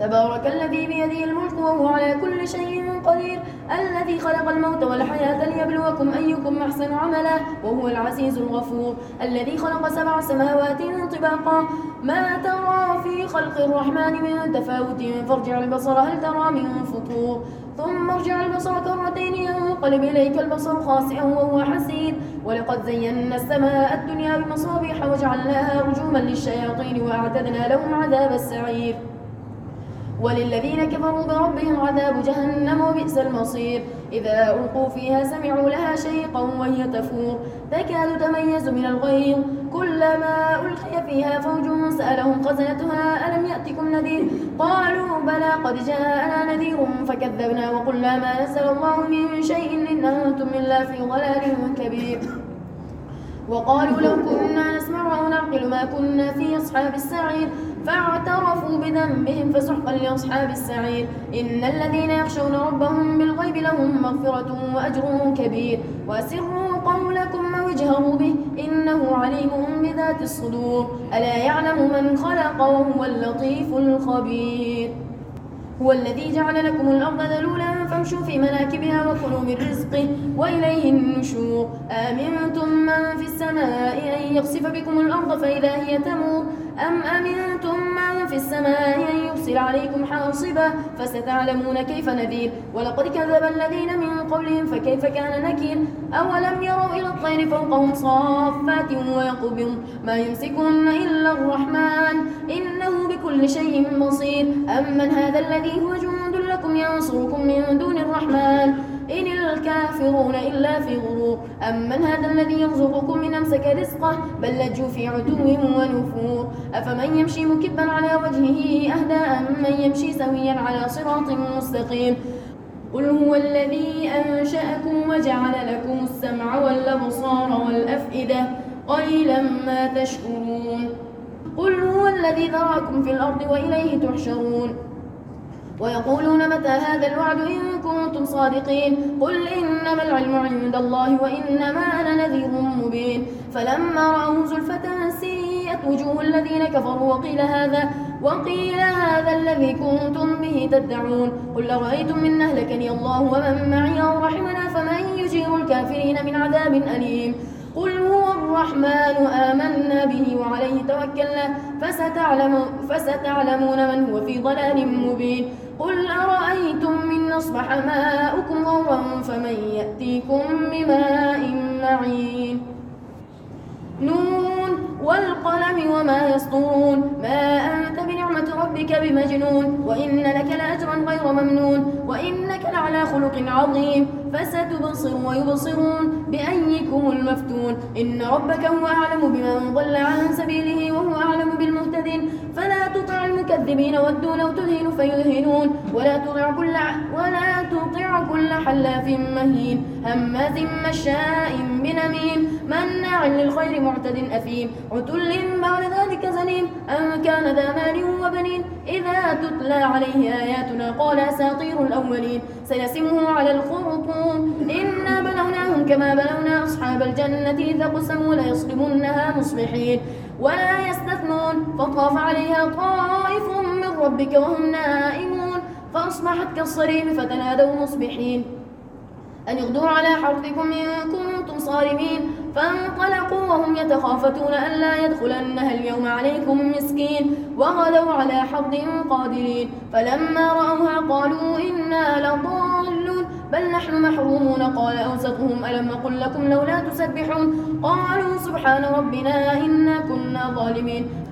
تبارك الذي بيده الملك وهو على كل شيء قدير. الذي خلق الموت والحياة ليبلوكم أيكم أحسن عملا وهو العزيز الغفور. الذي خلق سبع سماوات طباقا. ما ترى في خلق الرحمن من تفاوت؟ فارجع البصر هل ترى من فطور؟ ثم ارجع البصر كرتين ينقلب إليك البصر خاسئا وهو حسير. ولقد زينا السماء الدنيا بمصابيح وجعلناها رجوما للشياطين وأعتدنا لهم عذاب السعير. وللذين كفروا بربهم عذاب جهنم وبئس المصير. إذا ألقوا فيها سمعوا لها شيقا وهي تفور. تكاد تميز من الغيظ. كلما ألقي فيها فوج سألهم خزنتها ألم يأتكم نذير؟ قالوا بلى قد جاءنا نذير فكذبنا وقلنا ما نزل الله من شيء إن أنتم إلا في ضلال كبير. وقالوا لو كنا نسمع أو نعقل ما كنا في أصحاب السعير. فاعترفوا بذنبهم فسحقا لأصحاب السعير. إن الذين يخشون ربهم بالغيب لهم مغفرة وأجر كبير. وأسروا قولكم أو اجهروا به. إنه عليم بذات الصدور. ألا يعلم من خلق وهو اللطيف الخبير. هو الذي جعل لكم الأرض ذلولا فامشوا في مناكبها وكلوا من رزقه وإليه النشور. آمنتم من في السماء أن يخسف بكم الأرض فإذا هي تمور. أم أمنتم من في السماء أن يرسل عليكم حاصبا فستعلمون كيف نذير؟ ولقد كذب الذين من قبلهم فكيف كان نكير؟ أولم يروا إلى الطير فوقهم صافات ويقبض؟ ما يمسكهن إلا الرحمن إنه بكل شيء بصير. أمن هذا الذي هو جند لكم ينصركم من دون الرحمن؟ الكافرون إلا في غرور. أمن هذا الذي يرزقكم من أمسك رزقه؟ بل لجوا في عتو ونفور. أفمن يمشي مكبا على وجهه أهدى أم من يمشي سويا على صراط مستقيم؟ قل هو الذي أنشأكم وجعل لكم السمع والأبصار والأفئدة. قليلا ما تشكرون. قل هو الذي ذرأكم في الأرض وإليه تحشرون. ويقولون متى هذا الوعد إن كنتم صادقين؟ قل إنما العلم عند الله وإنما أنا نذير مبين. فلما رأوا زلفة سيئت وجوه الذين كفروا وقيل هذا وقيل هذا الذي كنتم به تدعون. قل أرأيتم من أهلكني الله ومن معي أو رحمنا فمن يجير الكافرين من عذاب أليم؟ قل هو الرحمن آمنا به وعليه توكلنا. فستعلم فستعلمون من هو في ضلال مبين. قل أرأيتم من أصبح ماؤكم غورا فمن يأتيكم بماء معين نون والقلم وما يسطرون ما أنت بنعمة ربك بمجنون وإن لك لأجرا غير ممنون وإنك لعلى خلق عظيم فستبصر ويبصرون بأيكم المفتون إن ربك هو أعلم بمن ضل عن سبيله وهو أعلم بالمهتدين فلا المكذبين ودوا لو تدهن فيدهنون. ولا تطع كل ولا تطع كل حلاف مهين. هماز مشاء بنميم. مناع للخير معتد أثيم. عتل بعد ذلك زنيم. أن كان ذا مال وبنين. إذا تتلى عليه آياتنا قال أساطير الأولين. سنسمه على الخرطوم. إنا بلوناهم كما بلونا أصحاب الجنة. إذا قسموا ليصرمنها مصبحين. ولا يستثنون فطاف عليها طائف من ربك وهم نائمون فأصبحت كالصريم فتنادوا مصبحين. أن يغدوا على حرثكم إن كنتم صارمين. فانطلقوا وهم يتخافتون ألا يدخلنها اليوم عليكم مسكين. وغدوا على حرد قادرين. فلما رأوها قالوا إنا لضالون. بل نحن محرومون. قال أوسطهم ألم أقل لكم لولا تسبحون؟ قالوا سبحان ربنا إنا كنا ظالمين.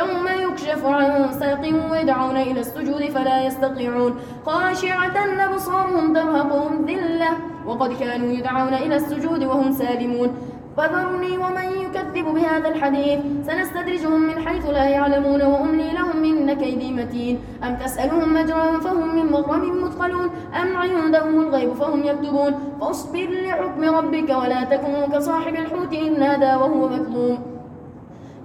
يوم يكشف عن ساق ويدعون إلى السجود فلا يستطيعون. خاشعة أبصارهم ترهقهم ذلة وقد كانوا يدعون إلى السجود وهم سالمون. فذرني ومن يكذب بهذا الحديث. سنستدرجهم من حيث لا يعلمون وأملي لهم من كيدي متين. أم تسألهم مجرا فهم من مغرم مثقلون؟ أم عندهم الغيب فهم يكتبون؟ فاصبر لحكم ربك ولا تكن كصاحب الحوت إذ نادى وهو مكظوم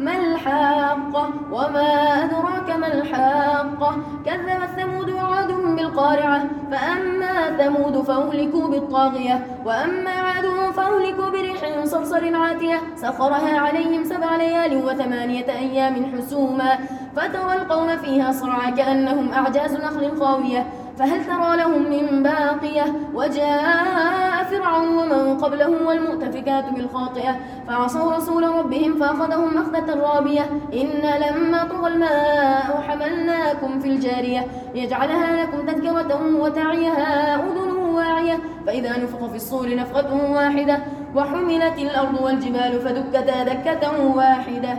ما الحاقة وما أدراك ما الحاقة؟ كذب الثمود وعاد بالقارعة فأما ثمود فأهلكوا بالطاغية وأما عاد فأهلكوا بريح صرصر عاتية. سخرها عليهم سبع ليال وثمانية أيام حسوما فترى القوم فيها صرعى كأنهم أعجاز نخل خاوية. فهل ترى لهم من باقية؟ وجاء فرعون ومن قبله والمؤتفكات بالخاطئة فعصوا رسول ربهم فأخذهم أخذة رابية. إنا لما طغى الماء حملناكم في الجارية ليجعلها لكم تذكرة وتعيها أذن واعية. فإذا نفخ في الصور نفخة واحدة وحملت الأرض والجبال فدكتا دكة واحدة.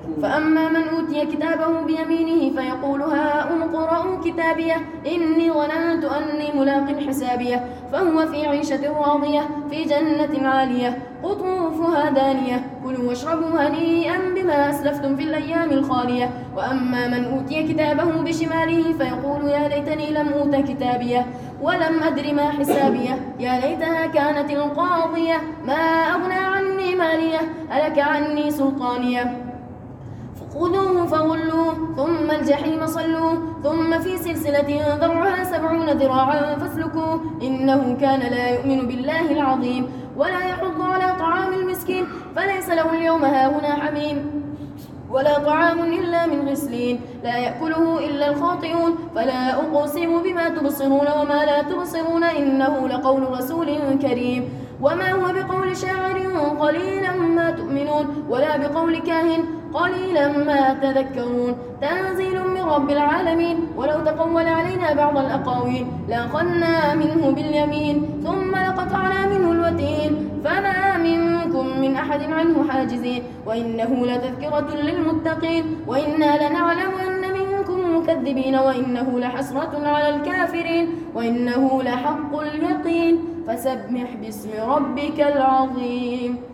فأما من أوتي كتابه بيمينه فيقول هاؤم اقرءوا كتابيه إني ظننت أني ملاق حسابيه فهو في عيشة راضية في جنة عالية قطوفها دانية كلوا واشربوا هنيئا بما أسلفتم في الأيام الخالية. وأما من أوتي كتابه بشماله فيقول يا ليتني لم أوت كتابيه ولم أدر ما حسابيه يا ليتها كانت القاضية ما أغنى عني مالية ألك عني سلطانية. خذوه فغلوه ثم الجحيم صلوه ثم في سلسلة ذرعها سبعون ذراعا فاسلكوه إنه كان لا يؤمن بالله العظيم ولا يحض على طعام المسكين فليس له اليوم هاهنا حميم ولا طعام إلا من غسلين. لا يأكله إلا الخاطئون. فلا أقسم بما تبصرون وما لا تبصرون إنه لقول رسول كريم. وما هو بقول شاعر قليلا ما تؤمنون ولا بقول كاهن قليلا ما تذكرون. تنزيل من رب العالمين ولو تقول علينا بعض الأقاويل لأخذنا منه باليمين ثم لقطعنا منه الوتين. فما منكم من أحد عنه حاجزين. وإنه لتذكرة للمتقين. وإنا لنعلم أن منكم مكذبين. وإنه لحسرة على الكافرين. وإنه لحق اليقين. فسبح باسم ربك العظيم.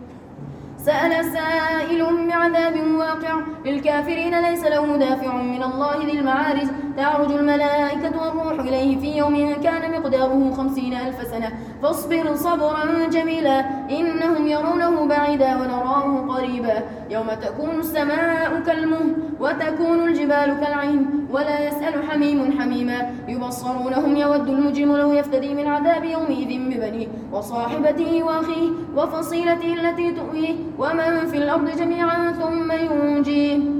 سأل سائل بعذاب واقع. للكافرين ليس له دافع من الله ذي المعارج تعرج الملائكة والروح إليه في يوم كان مقداره خمسين ألف سنة. فاصبر صبرا جميلا إنهم يرونه بعيدا ونراه قريبا. يوم تكون السماء كالمهل وتكون الجبال كالعين ولا يسأل حميم حميما. يبصرونهم يود المجرم لو يفتدي من عذاب يومئذ ببنيه وصاحبته وأخيه وفصيلته التي تؤويه. ومن في الأرض جميعا ثم ينجيه.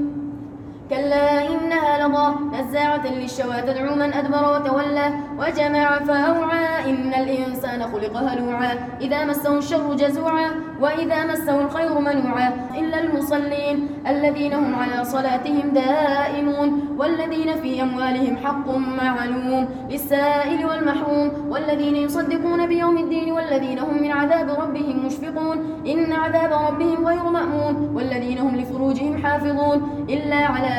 كلا إنها لظى نزاعة للشوى تدعو من أدبر وتولى وجمع فأوعى إن الإنسان خلق هلوعا إذا مسه الشر جزوعا وإذا مسه الخير منوعا إلا المصلين الذين هم على صلاتهم دائمون والذين في أموالهم حق معلوم للسائل والمحروم والذين يصدقون بيوم الدين والذين هم من عذاب ربهم مشفقون إن عذاب ربهم غير مأمون والذين هم لفروجهم حافظون إلا على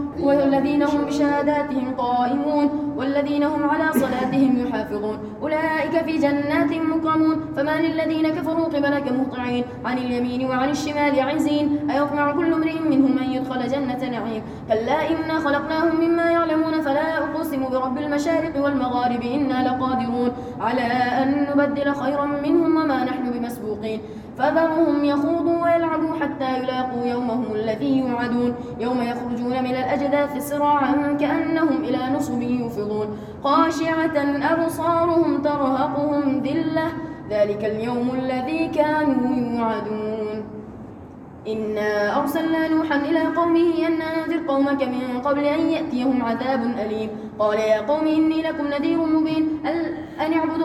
والذين هم بشهاداتهم قائمون والذين هم على صلاتهم يحافظون. أولئك في جنات مكرمون فما للذين كفروا قبلك مهطعين. عن اليمين وعن الشمال عزين. أيطمع كل امرئ منهم أن يدخل جنة نعيم. كلا إنا خلقناهم مما يعلمون. فلا أقسم برب المشارق والمغارب. إنا لقادرون. على أن نبدل خيرا منهم وما نحن بمسبوقين. فذرهم يخوضوا ويلعبوا حتى يلاقوا يومهم الذي يوعدون. يوم يخرجون من الأجداث سراعا كأنهم إلى نصب يوفضون. خاشعة أبصارهم ترهقهم ذلة. ذلك اليوم الذي كانوا يوعدون. إنا أرسلنا نوحا إلى قومه أن أنذر قومك من قبل أن يأتيهم عذاب أليم. قال يا قوم إني لكم نذير مبين. أن اعبدوا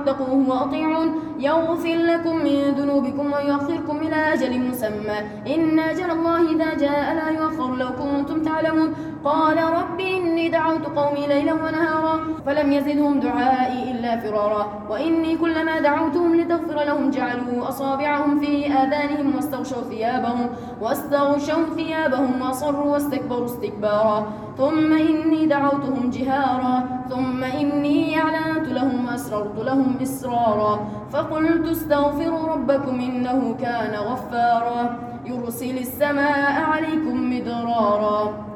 الله واتقوه وأطيعون. يغفر لكم من ذنوبكم ويؤخركم إلى أجل مسمى. إن أجل الله إذا جاء لا يؤخر لو كنتم تعلمون. قال رب إني دعوت قومي ليلا ونهارا فلم يزدهم دعائي إلا فرارا. وإني كلما دعوتهم لتغفر لهم جعلوا أصابعهم في آذانهم واستغشوا ثيابهم واستغشوا ثيابهم وأصروا واستكبروا استكبارا. ثم إني دعوتهم جهارا. ثم إني أعلنت لهم وأسررت لهم إسرارا. فقلت استغفروا ربكم إنه كان غفارا. يرسل السماء عليكم مدرارا.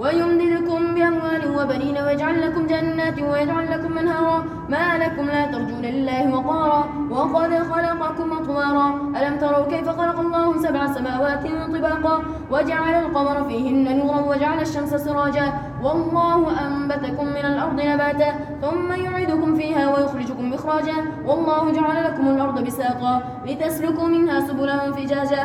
ويمددكم بأموال وبنين ويجعل لكم جنات ويجعل لكم منهارا ما لكم لا ترجون لله وقارا. وقد خلقكم أطوارا. ألم تروا كيف خلق الله سبع سماوات طباقا؟ وجعل القمر فيهن نورا وجعل الشمس سراجا. والله أنبتكم من الأرض نباتا. ثم يعيدكم فيها ويخرجكم إخراجا. والله جعل لكم الأرض بساطا. لتسلكوا منها سبلا فجاجا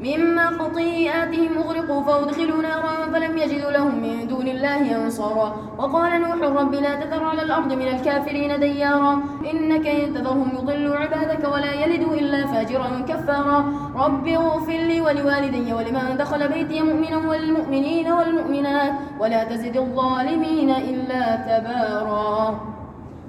مما خطيئاتهم أغرقوا فأدخلوا نارا فلم يجدوا لهم من دون الله أنصارا. وقال نوح رب لا تذر على الأرض من الكافرين ديارا. إنك إن تذرهم يضلوا عبادك ولا يلدوا إلا فاجرا كفارا. رب اغفر لي ولوالدي ولمن دخل بيتي مؤمنا والمؤمنين والمؤمنات. ولا تزد الظالمين إلا تبارا.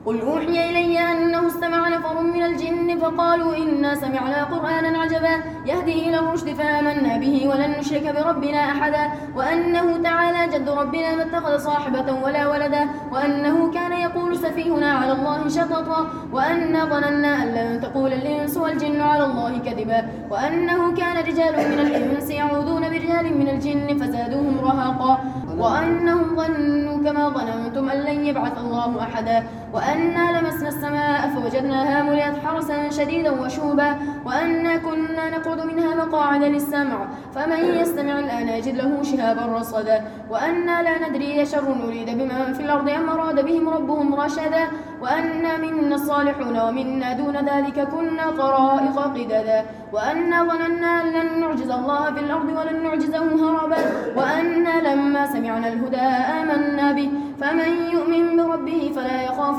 قل أوحي إلي أنه استمع نفر من الجن فقالوا إنا سمعنا قرآنا عجبا يهدي إلى الرشد فآمنا به ولن نشرك بربنا أحدا وأنه تعالى جد ربنا ما اتخذ صاحبة ولا ولدا وأنه كان يقول سفيهنا على الله شططا وأنا ظننا أن لن تقول الإنس والجن على الله كذبا وأنه كان رجال من الإنس يعوذون برجال من الجن فزادوهم رهقا وأنهم ظنوا كما ظننتم أن لن يبعث الله أحدا وأنا لمسنا السماء فوجدناها مليت حرسا شديدا وشوبا وأنا كنا نقعد منها مقاعد للسمع فمن يستمع الآن يجد له شهابا رصدا وأنا لا ندري شر نريد بمن في الأرض أم أراد بهم ربهم رشدا وأنا منا الصالحون ومنا دون ذلك كنا طرائق قددا وأنا ظننا لن نعجز الله في الأرض ولن نعجزه هربا وأنا لما سمعنا الهدى آمنا به فمن يؤمن بربه فلا يخاف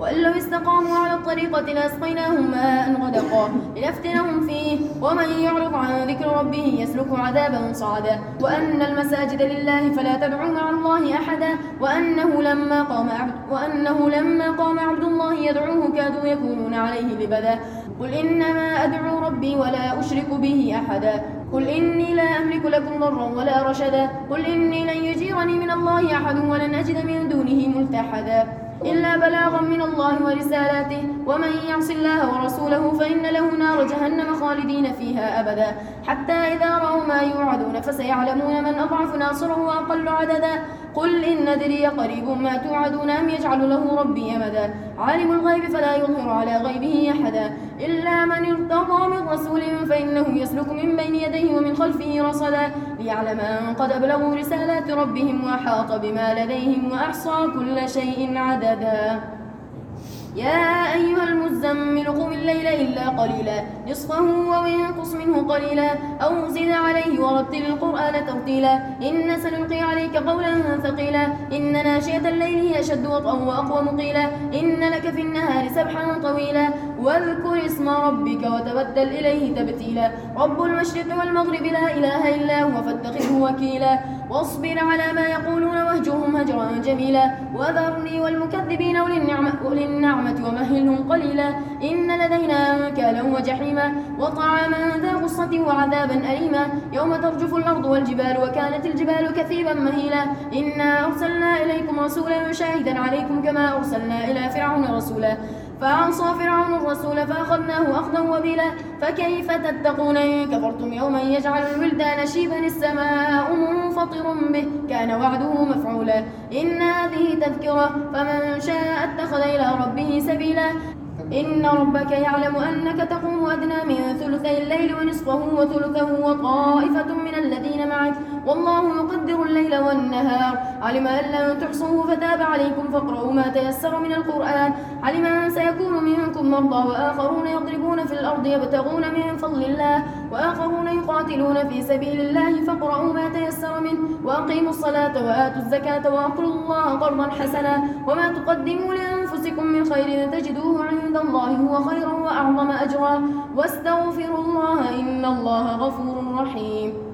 وأن لو استقاموا على الطريقة لأسقيناهم ماء غدقا لنفتنهم فيه ومن يعرض عن ذكر ربه يسلك عذابا صعدا. وأن المساجد لله فلا تدعوا مع الله أحدا. وأنه لما قام عبد وأنه لما قام عبد الله يدعوه كادوا يكونون عليه لبدا قل إنما أدعو ربي ولا أشرك به أحدا. قل إني لا أملك لكم ضرا ولا رشدا. قل إني لن يجيرني من الله أحد ولن أجد من دونه ملتحدا. إلا بلاغا من الله ورسالاته. ومن يعص الله ورسوله فإن له نار جهنم خالدين فيها أبدا. حتى إذا رأوا ما يوعدون فسيعلمون من أضعف ناصره وأقل عددا. قل إن ندري قريب ما توعدون أم يجعل له ربي أمدا. عالم الغيب فلا يظهر على غيبه أحدا. إلا من ارتضى من رسول فإنه يسلك من بين يديه ومن خلفه رصدا ليعلم أن قد أبلغوا رسالات ربهم وأحاط بما لديهم وأحصى كل شيء عددا. يا أيها المزمل قم الليل إلا قليلا نصفه وانقص منه قليلا أو زد عليه ورتل القرآن ترتيلا. إن سنلقي عليك قولا ثقيلا. إن ناشئة الليل هي أشد وطئا وأقوى مقيلا. إن لك في النهار سبحا طويلا. واذكر اسم ربك وتبدل إليه تبتيلا. رب المشرق والمغرب لا إله إلا هو فاتخذه وكيلا. واصبر على ما يقولون واهجرهم هجرا جميلا. وذرني والمكذبين أولي النعمة, أولي النعمة ومهلهم قليلا. إن لدينا أنكالا وجحيما. وطعاما ذا غصة وعذابا أليما. يوم ترجف الأرض والجبال وكانت الجبال كثيبا مهيلا. إنا أرسلنا إليكم رسولا شاهدا عليكم كما أرسلنا إلى فرعون رسولا. فعصى فرعون الرسول فأخذناه أخذا وبلا فكيف تتقون؟ إن كفرتم يوما يجعل الولدان شيبا السماء منفطر به كان وعده مفعولا. إن هذه تذكرة فمن شاء اتخذ إلى ربه سبيلا. إن ربك يعلم أنك تقوم أدنى من ثلثي الليل ونصفه وثلثه وطائفة من الذين معك. والله يقدر الليل والنهار. علم أن لن تحصوه فتاب عليكم فاقرؤوا ما تيسر من القرآن. علم أن سيكون منكم مرضى وآخرون يضربون في الأرض يبتغون من فضل الله. وآخرون يقاتلون في سبيل الله فاقرؤوا ما تيسر منه وأقيموا الصلاة وآتوا الزكاة وأقروا الله قرضا حسنا وما تقدموا لأنفسكم من خير تجدوه عند الله هو خيرا وأعظم أجرا واستغفروا الله إن الله غفور رحيم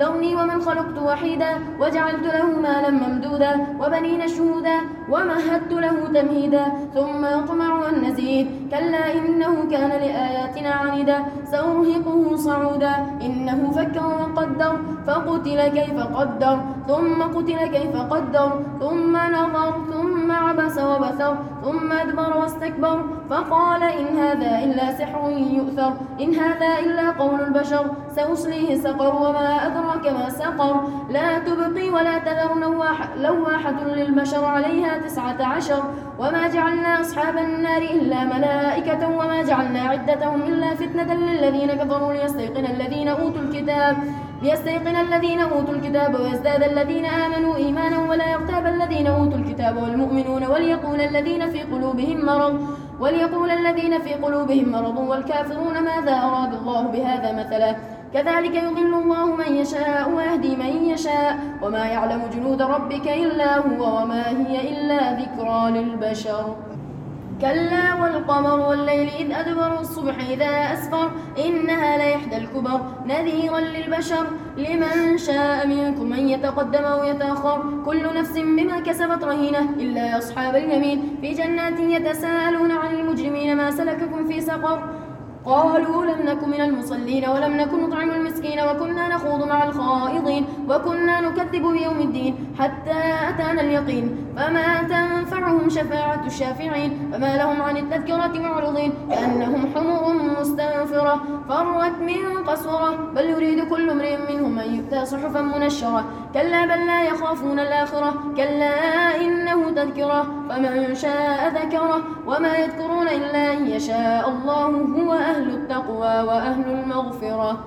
ذرني ومن خلقت وحيدا وجعلت له مالا ممدودا وبنين شهودا ومهدت له تمهيدا. ثم يطمع أن نزيد كلا إنه كان لآياتنا عنيدا. سأرهقه صعودا إنه فكر وقدر. فقتل كيف قدر ثم قتل كيف قدر ثم نظر ثم عبس وبثر ثم أدبر واستكبر فقال إن هذا إلا سحر يؤثر إن هذا إلا قول البشر سأصليه سقر وما أدراك ما سقر. لا تبقي ولا تذر لواحة للبشر عليها تسعة عشر. وما جعلنا أصحاب النار إلا ملائكة وما جعلنا عدتهم إلا فتنة للذين كفروا ليستيقن الذين أوتوا الكتاب. ليستيقن الذين أوتوا الكتاب ويزداد الذين آمنوا إيمانا ولا يغتاب الذين أوتوا الكتاب والمؤمنون وليقول الذين في قلوبهم مرض وليقول الذين في قلوبهم مرض والكافرون ماذا أراد الله بهذا مثلا كذلك يضل الله من يشاء ويهدي من يشاء وما يعلم جنود ربك إلا هو وما هي إلا ذكرى للبشر كلا والقمر والليل إذ أدبر الصبح إذا أسفر إنها ليحدى الكبر نذيرا للبشر لمن شاء منكم أن يتقدم أو يتأخر كل نفس بما كسبت رهينة إلا أصحاب اليمين في جنات يتساءلون عن المجرمين ما سلككم في سقر قالوا لم نكن من المصلين ولم نكن نطعم المسكين وكنا نخوض مع الخائضين وكنا نكذب بيوم الدين حتى أتانا اليقين. فما تنفعهم شفاعة الشافعين؟ فما لهم عن التذكرة معرضين؟ كأنهم حمر مستنفرة فرت من قسورة. بل يريد كل امرئ منهم أن يؤتى صحفا منشرة. كلا بل لا يخافون الآخرة كلا إنه تذكرة. فمن شاء ذكره وما يذكرون إلا أن يشاء الله هو أهل التقوى وأهل المغفرة.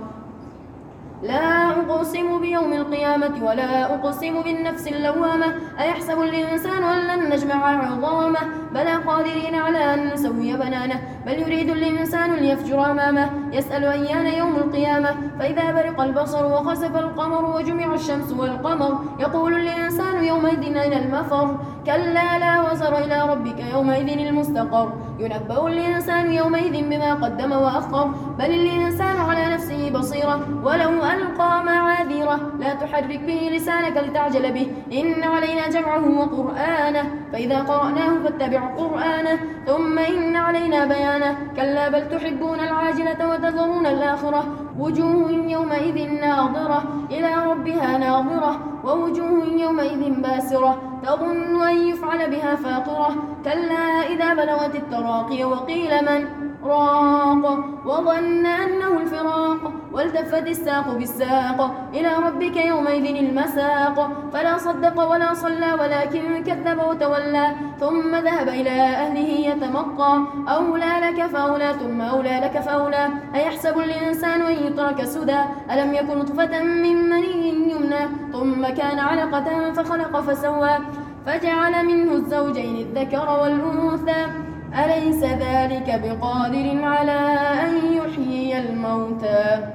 لا أقسم بيوم القيامة ولا أقسم بالنفس اللوامة. أيحسب الإنسان أن لن نجمع عظامه؟ بلى قادرين على أن نسوي بنانه بل يريد الإنسان ليفجر أمامه يسأل أيان يوم القيامة. فإذا برق البصر وخسف القمر وجمع الشمس والقمر يقول الإنسان يومئذ أين المفر؟ كلا لا وزر إلى ربك يومئذ المستقر. ينبأ الإنسان يومئذ بما قدم وأخر. بل الإنسان على نفسه بصيرة ولو ألقى معاذيره. لا تحرك به لسانك لتعجل به. إن علينا جمعه وقرآنه. فإذا قرأناه فاتبع قرآنه ثم إن علينا بيانه. كلا بل تحبون العاجلة وتذرون الآخرة. وجوه يومئذ ناظرة إلى ربها ناظرة. ووجوه يومئذ باسرة تظن أن يفعل بها فاقرة. كلا إذا بلغت التراقي وقيل من؟ راق وظن أنه الفراق والتفت الساق بالساق إلى ربك يومئذ المساق. فلا صدق ولا صلى ولكن كذب وتولى ثم ذهب إلى أهله يتمطى أولى لك فأولى ثم أولى لك فأولى. أيحسب الإنسان أن يترك سدى؟ ألم يكن نطفة من مني يمنى؟ ثم كان علقة فخلق فسوى. فجعل منه الزوجين الذكر والأنثى. أليس ذلك بقادر على أن يحيي الموتى؟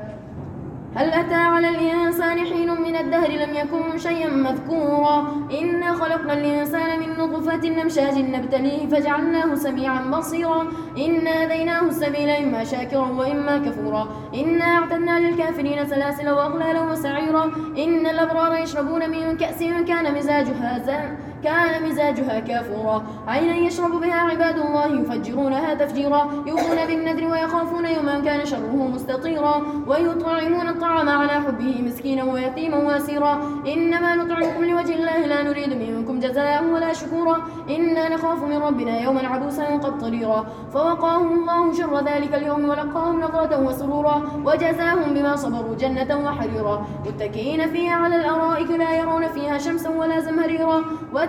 هل أتى على الإنسان حين من الدهر لم يكن شيئا مذكورا؟ إنا خلقنا الإنسان من نطفة نمشاج نبتليه فجعلناه سميعا بصيرا. إنا هديناه السبيل إما شاكرا وإما كفورا. إنا أعتدنا للكافرين سلاسل وأغلالا وسعيرا. إن الأبرار يشربون من كأس كان مزاجها زان. كان مزاجها كافورا. عينا يشرب بها عباد الله يفجرونها تفجيرا. يوفون بالنذر ويخافون يوما كان شره مستطيرا. ويطعمون الطعام على حبه مسكينا ويتيما واسيرا. إنما نطعمكم لوجه الله لا نريد منكم جزاء ولا شكورا. إنا نخاف من ربنا يوما عبوسا قبطريرا فوقاهم الله شر ذلك اليوم ولقاهم نظرة وسرورا. وجزاهم بما صبروا جنة وحريرا. متكئين فيها على الأرائك لا يرون فيها شمسا ولا زمهريرا.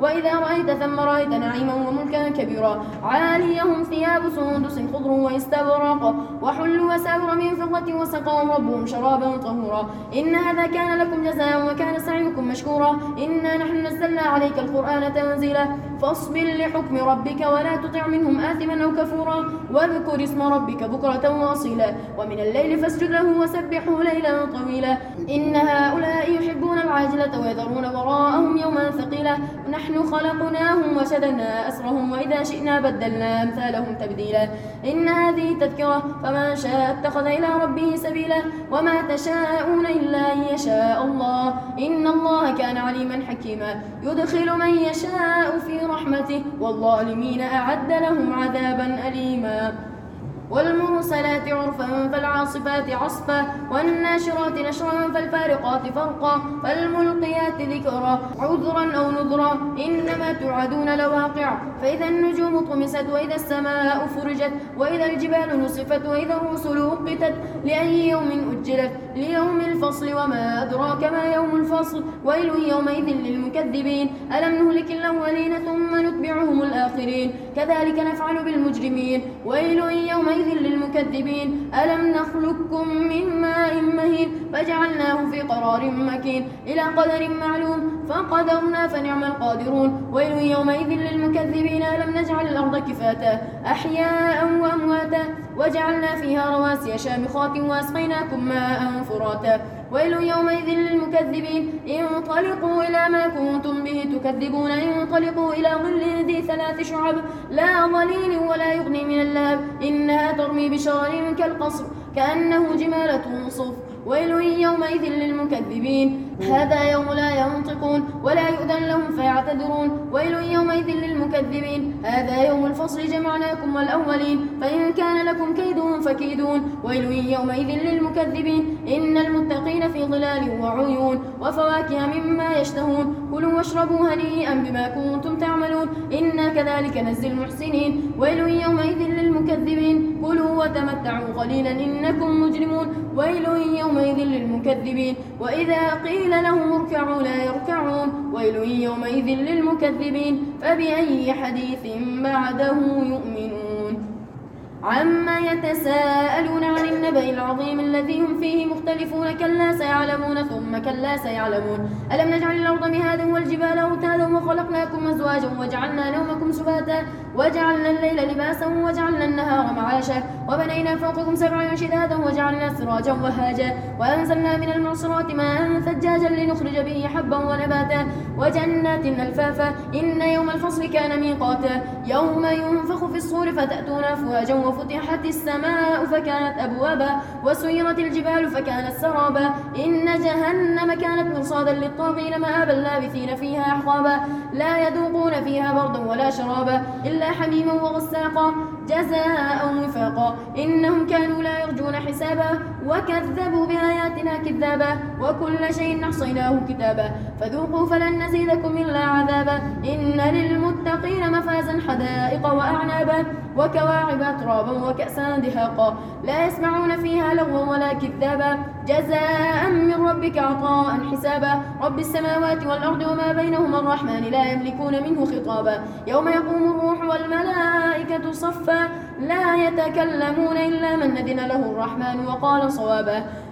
وإذا رأيت ثم رأيت نعيما وملكا كبيرا. عاليهم ثياب سندس خضر واستبرق. وحلوا وساور من فضة وسقاهم ربهم شرابا طهورا. إن هذا كان لكم جزاء وكان سعيكم مشكورا. إنا نحن نزلنا عليك القرآن تنزيلا. فاصبر لحكم ربك ولا تطع منهم آثما أو كفورا واذكر اسم ربك بكرة واصيلا ومن الليل فاسجد له وسبحه ليلا طويلا إن هؤلاء يحبون العاجلة ويذرون وراءهم يوما ثقيلا نحن خلقناهم وشدنا أسرهم وإذا شئنا بدلنا أمثالهم تبديلا إن هذه تذكرة فمن شاء اتخذ إلى ربه سبيلا وما تشاءون إلا أن يشاء الله إن الله كان عليما حكيما يدخل من يشاء في رحمته والظالمين أعد لهم عذابا أليما. والمرسلات عرفا فالعاصفات عصفا والناشرات نشرا فالفارقات فرقا فالملقيات ذكرا عذرا أو نذرا إنما توعدون لواقع فإذا النجوم طمست وإذا السماء فرجت وإذا الجبال نصفت وإذا الرسل أقتت لأي يوم أجلت ليوم الفصل وما أدراك ما يوم الفصل ويل يومئذ للمكذبين ألم نهلك الأولين ثم نتبعهم الآخرين كذلك نفعل بالمجرمين ويل يومئذ للمكذبين. ألم نخلقكم من ماء مهين فجعلناه في قرار مكين. إلى قدر معلوم فقدرنا فنعم القادرون. ويل يومئذ للمكذبين. ألم نجعل الأرض كفاتا أحياء وأمواتا وجعلنا فيها رواسي شامخات وأسقيناكم ماء فراتا. ويل يومئذ للمكذبين. انطلقوا إلى ما كنتم به تكذبون. انطلقوا إلى ظل ذي ثلاث شعب. لا ظليل ولا يغني من اللهب. إنها ترمي بشرر كالقصر كأنه جمالة صف ويل يومئذ للمكذبين. هذا يوم لا ينطقون ولا يؤذن لهم فيعتذرون ويل يومئذ للمكذبين. هذا يوم الفصل جمعناكم والأولين. فإن كان لكم كيد فكيدون. ويل يومئذ للمكذبين. إن المتقين في ظلال وعيون. وفواكه مما يشتهون. كلوا واشربوا هنيئا بما كنتم تعملون. إنا كذلك نزل المحسنين. ويل يومئذ للمكذبين. كلوا وتمتعوا قليلا إنكم مجرمون. ويل يومئذ للمكذبين. وإذا قيل لهم اركعوا لا يركعون ويل يومئذ للمكذبين فبأي حديث بعده يؤمنون عما يتساءلون عن النبأ العظيم الذي هم فيه مختلفون كلا سيعلمون ثم كلا سيعلمون. ألم نجعل الأرض مهادا والجبال أوتادا وخلقناكم أزواجا وجعلنا نومكم سباتا وجعلنا الليل لباسا وجعلنا النهار معاشا وبنينا فوقكم سبعا شدادا وجعلنا سراجا وهاجا وأنزلنا من المعصرات ماء ثجاجا لنخرج به حبا ونباتا وجنات ألفافا إن يوم الفصل كان ميقاتا يوم ينفخ في الصور فتأتون أفواجا وفتحت السماء فكانت أبوابا وسيرت الجبال فكانت سرابا إن جهنم كانت مرصادا للطاغين مآبا لابثين فيها أحقابا لا يذوقون فيها بردا ولا شرابا إلا حميما وغساقا جزاء وفاقا. إنهم كانوا لا يرجون حسابا وكذبوا بآياتنا كذابا وكل شيء أحصيناه كتابا. فذوقوا فلن نزيدكم إلا عذابا. إن للمتقين مفازا حدائق وأعنابا. وكواعب أترابا وكأسا دهاقا. لا يسمعون فيها لغوا ولا كذابا. جزاء من ربك عطاء حسابا. رب السماوات والأرض وما بينهما الرحمن لا يملكون منه خطابا. يوم يقوم الروح والملائكة صفا. لا يتكلمون إلا من ندن له الرحمن وقال صوابا.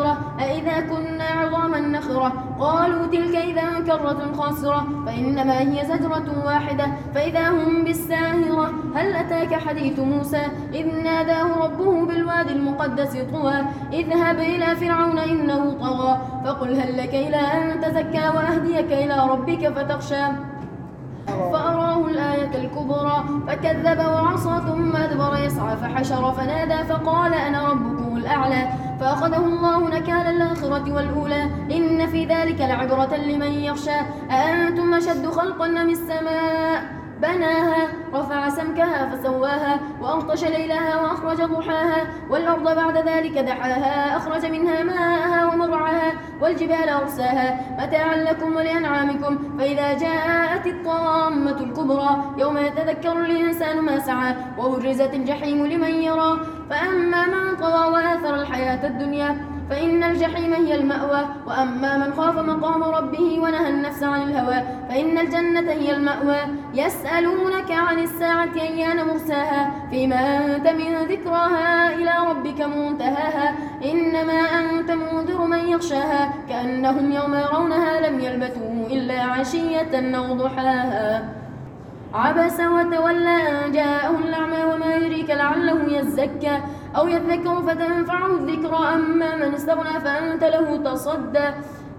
الحافرة أئذا كنا عظاما نخرة؟ قالوا تلك إذا كرة خاسرة فإنما هي زجرة واحدة فإذا هم بالساهرة هل أتاك حديث موسى؟ إذ ناداه ربه بالوادي الواد المقدس طوى اذهب إلى فرعون إنه طغى فقل هل لك إلى أن تزكى وأهديك إلى ربك فتخشى؟ فأراه الآية الكبرى فكذب وعصى ثم أدبر يسعى فحشر فنادى فقال أنا ربكم الأعلى. فأخذه الله نكال الآخرة والأولى. إن في ذلك لعبرة لمن يخشى. أأنتم أشد خلقا من السماء؟ بناها رفع سمكها فسواها وأغطش ليلها وأخرج ضحاها والأرض بعد ذلك دحاها أخرج منها ماءها ومرعاها والجبال أرساها. متاعا لكم ولأنعامكم. فإذا جاءت الطامة الكبرى يوم يتذكر الإنسان ما سعى وبرزت الجحيم لمن يرى. فأما من طغى وآثر الحياة الدنيا فإن الجحيم هي المأوى وأما من خاف مقام ربه ونهى النفس عن الهوى فإن الجنة هي المأوى. يسألونك عن الساعة أيان مرساها؟ فيما أنت من ذكراها إلى ربك منتهاها؟ إنما أنت منذر من يخشاها كأنهم يوم يرونها لم يلبثوا إلا عشية أو ضحاها. عبس وتولى أن جاءه الأعمى وما يدريك لعله يزكى أو يذكر فتنفعه الذكرى أما من استغنى فأنت له تصدى.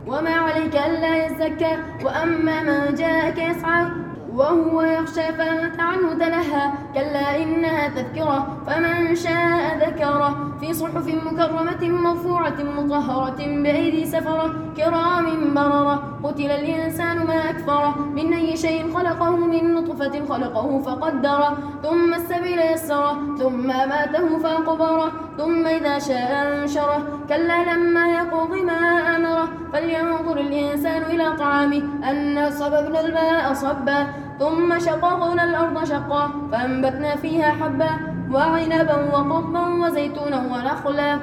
وما عليك ألا يزكى. وأما من جاءك يسعى وهو يخشى فأنت عنه تلهى. كلا إنها تذكرة فمن شاء ذكره. في صحف مكرمة مرفوعة مطهرة بأيدي سفرة كرام بررة قتل الإنسان ما أكفره من أي شيء خلقه من نطفة خلقه فقدره ثم السبيل يسره ثم ماته فأقبره ثم إذا شاء أنشره كلا لما يقض ما أمره فلينظر الإنسان إلى طعامه أنا صببنا الماء صبا. ثم شققنا الأرض شقا فأنبتنا فيها حبا. وعنبا وقضبا وزيتونا ونخلا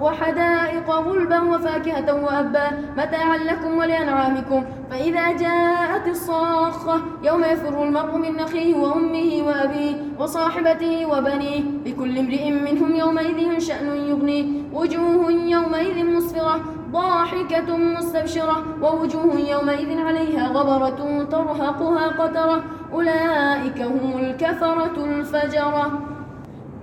وحدائق غلبا وفاكهة وأبا متاعا لكم ولأنعامكم. فإذا جاءت الصاخة يوم يفر المرء من أخيه وأمه وأبيه وصاحبته وبنيه لكل امرئ منهم يومئذ شأن يغنيه وجوه يومئذ مسفرة ضاحكة مستبشرة. ووجوه يومئذ عليها غبرة ترهقها قترة. أولئك هم الكفرة الفجرة.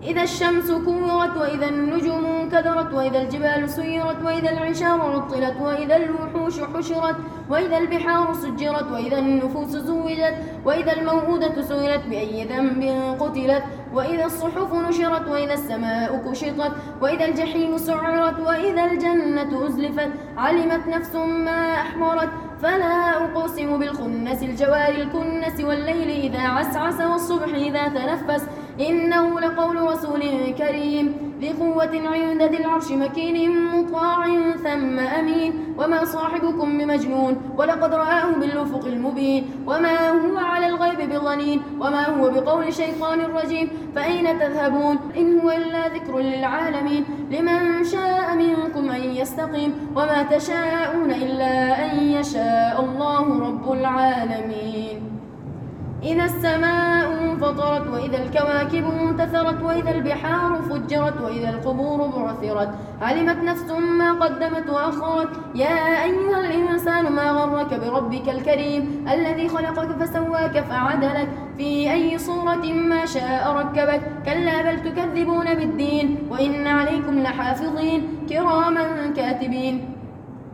إذا الشمس كورت وإذا النجوم كدرت وإذا الجبال سيرت وإذا العشار عطلت وإذا الوحوش حشرت وإذا البحار سجرت وإذا النفوس زوجت وإذا الموءودة سئلت بأي ذنب قتلت وإذا الصحف نشرت وإذا السماء كشطت وإذا الجحيم سعرت وإذا الجنة أزلفت علمت نفس ما أحضرت فلا أقسم بالخنس الجوار الكنس والليل إذا عسعس والصبح إذا تنفس إنه لقول رسول كريم ذي قوة عند ذي العرش مكين مطاع ثم أمين. وما صاحبكم بمجنون ولقد رآه بالأفق المبين. وما هو على الغيب بظنين وما هو بقول شيطان رجيم. فأين تذهبون؟ إن هو إلا ذكر للعالمين. لمن شاء منكم أن يستقيم. وما تشاءون إلا أن يشاء الله رب العالمين. إذا السماء انفطرت وإذا الكواكب انتثرت وإذا البحار فجرت وإذا القبور بعثرت علمت نفس ما قدمت وأخرت. يا أيها الإنسان ما غرك بربك الكريم الذي خلقك فسواك فعدلك؟ في أي صورة ما شاء ركبك؟ كلا بل تكذبون بالدين وإن عليكم لحافظين. كراما كاتبين.